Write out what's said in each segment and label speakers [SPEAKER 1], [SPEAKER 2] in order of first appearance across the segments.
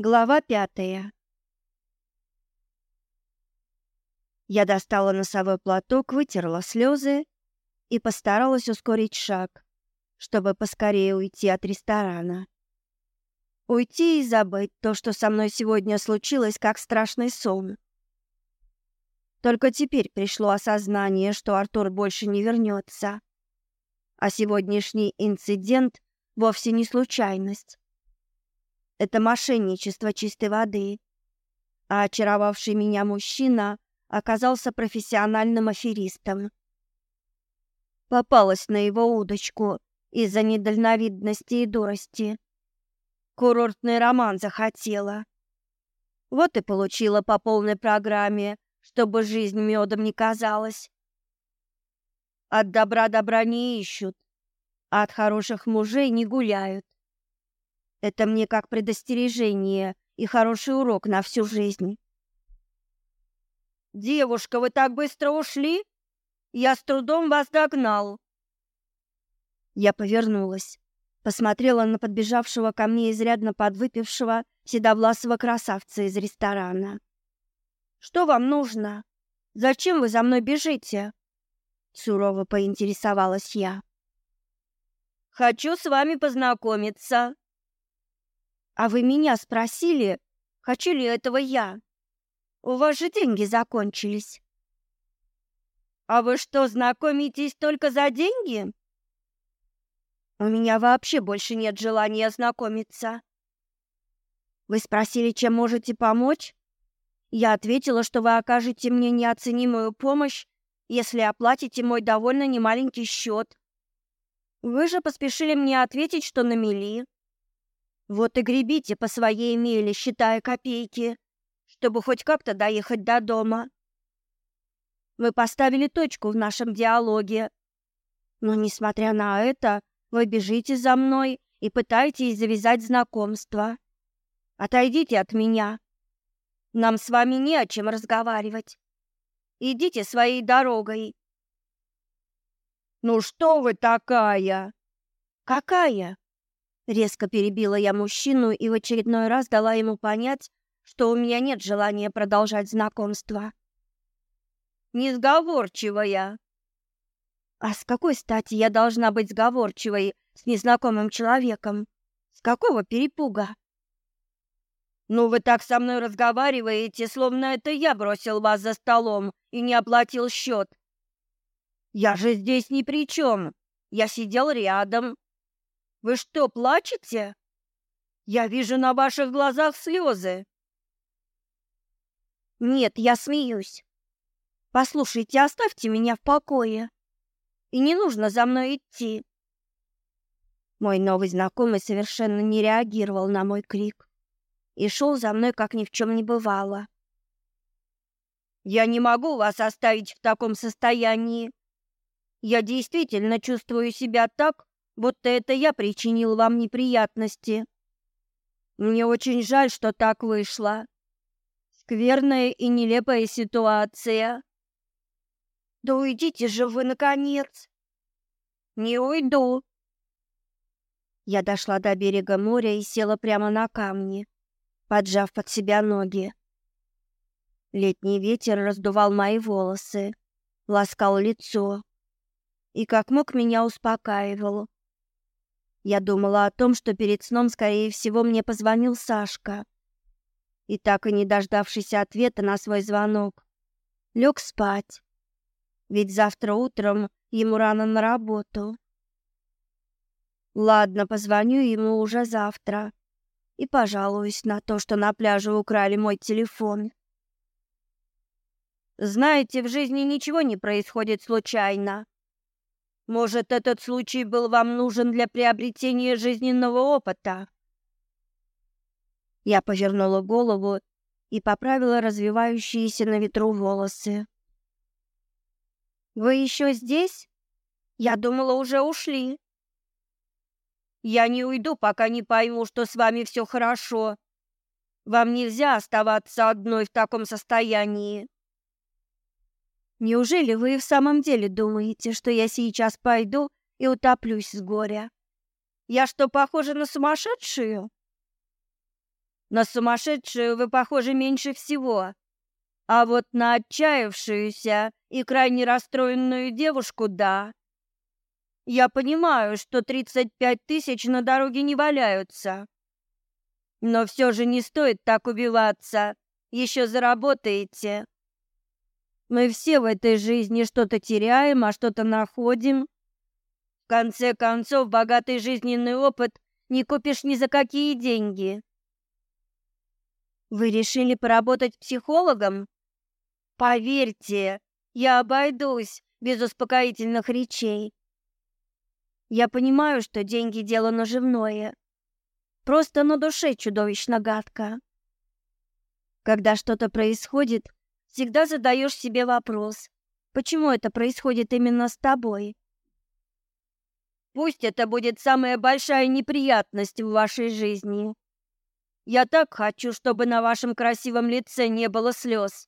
[SPEAKER 1] Глава пятая. Я достала носовой платок, вытерла слезы и постаралась ускорить шаг, чтобы поскорее уйти от ресторана. Уйти и забыть то, что со мной сегодня случилось, как страшный сон. Только теперь пришло осознание, что Артур больше не вернется, а сегодняшний инцидент вовсе не случайность. Это мошенничество чистой воды. А очаровавший меня мужчина оказался профессиональным аферистом. Попалась на его удочку из-за недальновидности и дурости. Курортный роман захотела. Вот и получила по полной программе, чтобы жизнь медом не казалась. От добра добра не ищут, а от хороших мужей не гуляют. Это мне как предостережение и хороший урок на всю жизнь. Девушка, вы так быстро ушли? Я с трудом вас догнал. Я повернулась, посмотрела на подбежавшего ко мне изрядно подвыпившего седовласого красавца из ресторана. Что вам нужно? Зачем вы за мной бежите? сурово поинтересовалась я. Хочу с вами познакомиться, а вы меня спросили, хочу ли этого я? У вас же деньги закончились. А вы что, знакомитесь только за деньги? У меня вообще больше нет желания знакомиться. Вы спросили, чем можете помочь? Я ответила, что вы окажете мне неоценимую помощь, если оплатите мой довольно немаленький счет. Вы же поспешили мне ответить, что на мели. Вот и гребите по своей миле, считая копейки, чтобы хоть как-то доехать до дома. Вы поставили точку в нашем диалоге. Но, несмотря на это, вы бежите за мной и пытаетесь завязать знакомство. Отойдите от меня. Нам с вами не о чем разговаривать. Идите своей дорогой. Ну что вы такая? Какая? Резко перебила я мужчину и в очередной раз дала ему понять, что у меня нет желания продолжать знакомство. Несговорчивая. А с какой стати я должна быть сговорчивой с незнакомым человеком? С какого перепуга? Ну вы так со мной разговариваете, словно это я бросил вас за столом и не оплатил счет. Я же здесь ни при чем. Я сидел рядом, вы что, плачете? Я вижу на ваших глазах слезы. Нет, я смеюсь. Послушайте, оставьте меня в покое. И не нужно за мной идти. Мой новый знакомый совершенно не реагировал на мой крик и шел за мной, как ни в чем не бывало. Я не могу вас оставить в таком состоянии. Я действительно чувствую себя так, будто это я причинил вам неприятности. Мне очень жаль, что так вышло. Скверная и нелепая ситуация. Да уйдите же вы наконец. Не уйду. Я дошла до берега моря и села прямо на камни, поджав под себя ноги. Летний ветер раздувал мои волосы, ласкал лицо и как мог меня успокаивал. Я думала о том, что перед сном, скорее всего, мне позвонил Сашка. И так и не дождавшись ответа на свой звонок, лег спать. Ведь завтра утром ему рано на работу. Ладно, позвоню ему уже завтра и пожалуюсь на то, что на пляже украли мой телефон. Знаете, в жизни ничего не происходит случайно. Может, этот случай был вам нужен для приобретения жизненного опыта? Я повернула голову и поправила развивающиеся на ветру волосы. Вы еще здесь? Я думала, уже ушли. Я не уйду, пока не пойму, что с вами все хорошо. Вам нельзя оставаться одной в таком состоянии. Неужели вы и в самом деле думаете, что я сейчас пойду и утоплюсь с горя? Я что, похожа на сумасшедшую? На сумасшедшую вы похожи меньше всего. А вот на отчаявшуюся и крайне расстроенную девушку – да. Я понимаю, что 35 тысяч на дороге не валяются. Но все же не стоит так убиваться. Еще заработаете. Мы все в этой жизни что-то теряем, а что-то находим. В конце концов, богатый жизненный опыт не купишь ни за какие деньги. Вы решили поработать психологом? Поверьте, я обойдусь без успокоительных речей. Я понимаю, что деньги дело наживное. Просто на душе чудовищно гадко. Когда что-то происходит, всегда задаешь себе вопрос: почему это происходит именно с тобой? Пусть это будет самая большая неприятность в вашей жизни. Я так хочу, чтобы на вашем красивом лице не было слез.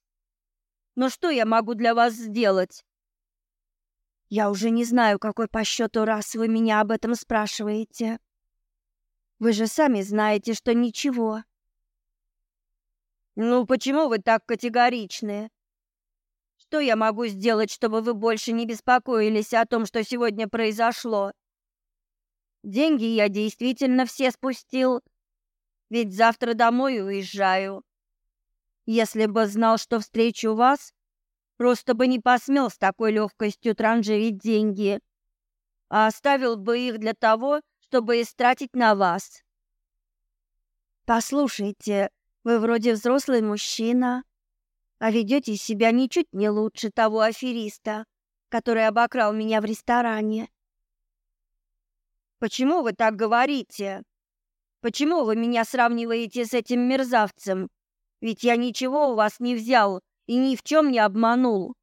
[SPEAKER 1] Но что я могу для вас сделать? Я уже не знаю, какой по счету раз вы меня об этом спрашиваете. Вы же сами знаете, что ничего. Ну почему вы так категоричны? Что я могу сделать, чтобы вы больше не беспокоились о том, что сегодня произошло? Деньги я действительно все спустил, ведь завтра домой уезжаю. Если бы знал, что встречу вас, Просто бы не посмел с такой легкостью транжирить деньги, а оставил бы их для того, чтобы истратить на вас. Послушайте, вы вроде взрослый мужчина, а ведете себя ничуть не лучше того афериста, который обокрал меня в ресторане. Почему вы так говорите? Почему вы меня сравниваете с этим мерзавцем? Ведь я ничего у вас не взял и ни в чем не обманул.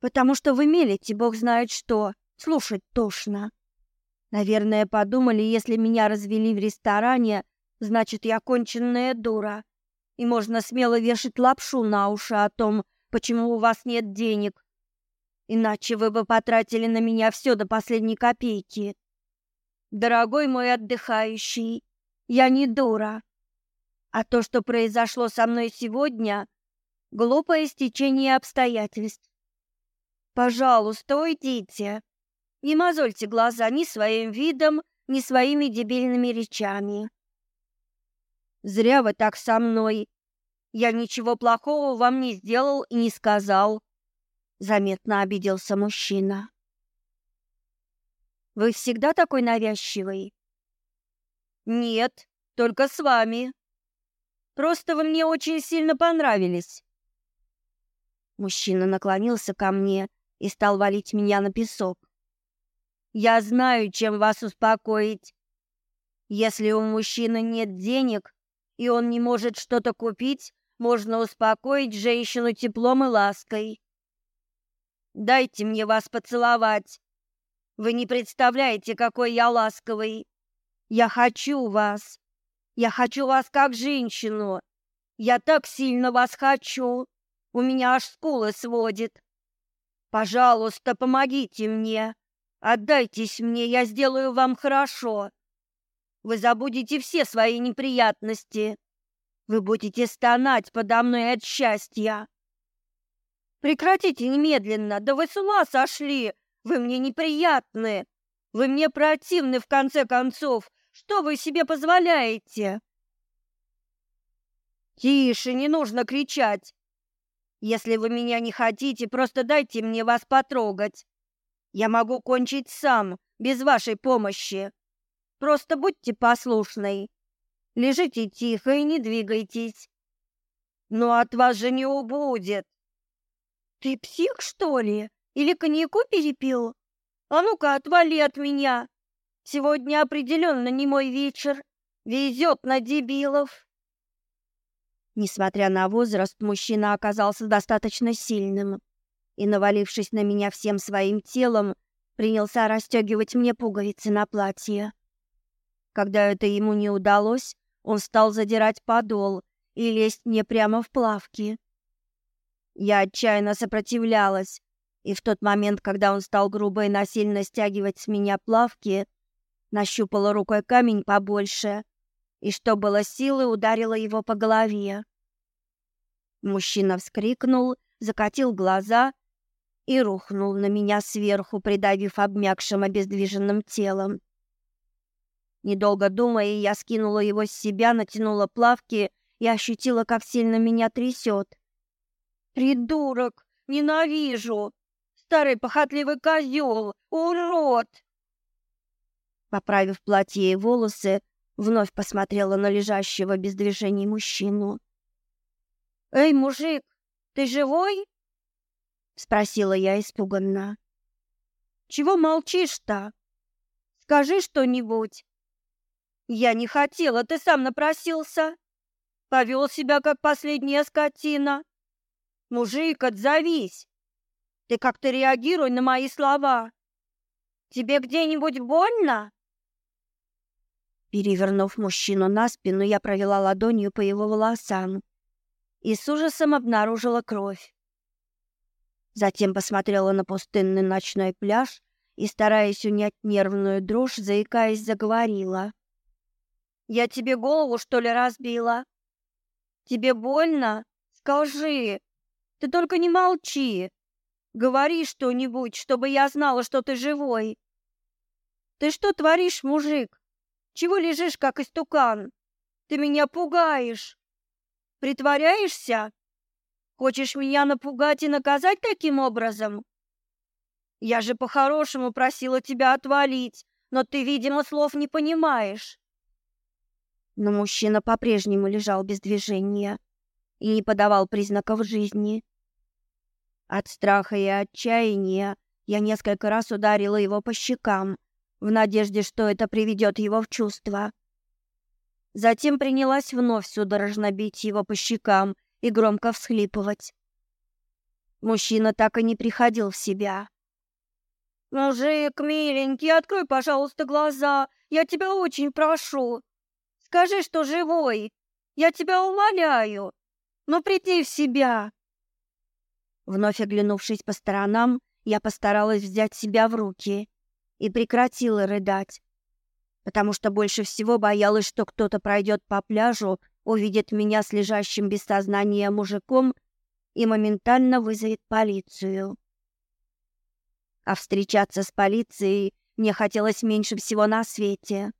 [SPEAKER 1] Потому что вы мелите, бог знает что, слушать тошно. Наверное, подумали, если меня развели в ресторане, значит, я конченная дура. И можно смело вешать лапшу на уши о том, почему у вас нет денег. Иначе вы бы потратили на меня все до последней копейки. Дорогой мой отдыхающий, я не дура. А то, что произошло со мной сегодня, Глупое стечение обстоятельств. Пожалуйста, уйдите. Не мозольте глаза ни своим видом, ни своими дебильными речами. Зря вы так со мной. Я ничего плохого вам не сделал и не сказал. Заметно обиделся мужчина. Вы всегда такой навязчивый? Нет, только с вами. Просто вы мне очень сильно понравились. Мужчина наклонился ко мне и стал валить меня на песок. Я знаю, чем вас успокоить. Если у мужчины нет денег, и он не может что-то купить, можно успокоить женщину теплом и лаской. Дайте мне вас поцеловать. Вы не представляете, какой я ласковый. Я хочу вас. Я хочу вас как женщину. Я так сильно вас хочу. У меня аж скулы сводит. Пожалуйста, помогите мне. Отдайтесь мне, я сделаю вам хорошо. Вы забудете все свои неприятности. Вы будете стонать подо мной от счастья. Прекратите немедленно, да вы с ума сошли. Вы мне неприятны. Вы мне противны в конце концов. Что вы себе позволяете? Тише, не нужно кричать. Если вы меня не хотите, просто дайте мне вас потрогать. Я могу кончить сам, без вашей помощи. Просто будьте послушной. Лежите тихо и не двигайтесь. Но от вас же не убудет. Ты псих, что ли? Или коньяку перепил? А ну-ка, отвали от меня. Сегодня определенно не мой вечер. Везет на дебилов. Несмотря на возраст, мужчина оказался достаточно сильным и, навалившись на меня всем своим телом, принялся расстегивать мне пуговицы на платье. Когда это ему не удалось, он стал задирать подол и лезть мне прямо в плавки. Я отчаянно сопротивлялась, и в тот момент, когда он стал грубо и насильно стягивать с меня плавки, нащупала рукой камень побольше и что было силы ударила его по голове. Мужчина вскрикнул, закатил глаза и рухнул на меня сверху, придавив обмякшим обездвиженным телом. Недолго думая, я скинула его с себя, натянула плавки и ощутила, как сильно меня трясет. «Придурок! Ненавижу! Старый похотливый козел! Урод!» Поправив платье и волосы, вновь посмотрела на лежащего без движения мужчину. «Эй, мужик, ты живой?» спросила я испуганно. Чего молчишь-то? Скажи что-нибудь. Я не хотела, ты сам напросился. Повел себя как последняя скотина. Мужик, отзовись. Ты как-то реагируй на мои слова. Тебе где-нибудь больно? Перевернув мужчину на спину, я провела ладонью по его волосам и с ужасом обнаружила кровь. Затем посмотрела на пустынный ночной пляж и, стараясь унять нервную дрожь, заикаясь, заговорила. «Я тебе голову, что ли, разбила? Тебе больно? Скажи! Ты только не молчи! Говори что-нибудь, чтобы я знала, что ты живой! Ты что творишь, мужик? Чего лежишь, как истукан? Ты меня пугаешь! Притворяешься?» Хочешь меня напугать и наказать таким образом? Я же по-хорошему просила тебя отвалить, но ты, видимо, слов не понимаешь. Но мужчина по-прежнему лежал без движения и не подавал признаков жизни. От страха и отчаяния я несколько раз ударила его по щекам, в надежде, что это приведет его в чувство. Затем принялась вновь судорожно бить его по щекам и громко всхлипывать. Мужчина так и не приходил в себя. «Мужик, миленький, открой, пожалуйста, глаза. Я тебя очень прошу. Скажи, что живой. Я тебя умоляю. Ну, приди в себя». Вновь оглянувшись по сторонам, я постаралась взять себя в руки и прекратила рыдать, потому что больше всего боялась, что кто-то пройдет по пляжу увидит меня с лежащим без сознания мужиком и моментально вызовет полицию. А встречаться с полицией мне хотелось меньше всего на свете.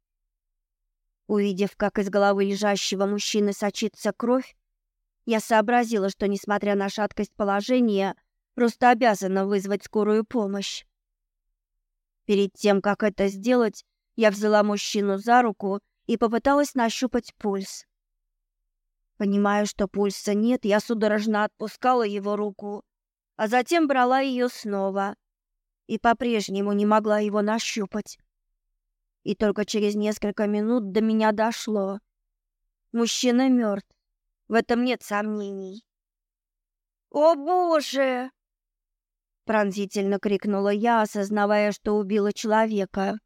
[SPEAKER 1] Увидев, как из головы лежащего мужчины сочится кровь, я сообразила, что, несмотря на шаткость положения, просто обязана вызвать скорую помощь. Перед тем, как это сделать, я взяла мужчину за руку и попыталась нащупать пульс. Понимая, что пульса нет, я судорожно отпускала его руку, а затем брала ее снова и по-прежнему не могла его нащупать. И только через несколько минут до меня дошло. Мужчина мертв. В этом нет сомнений. «О, Боже!» Пронзительно крикнула я, осознавая, что убила человека.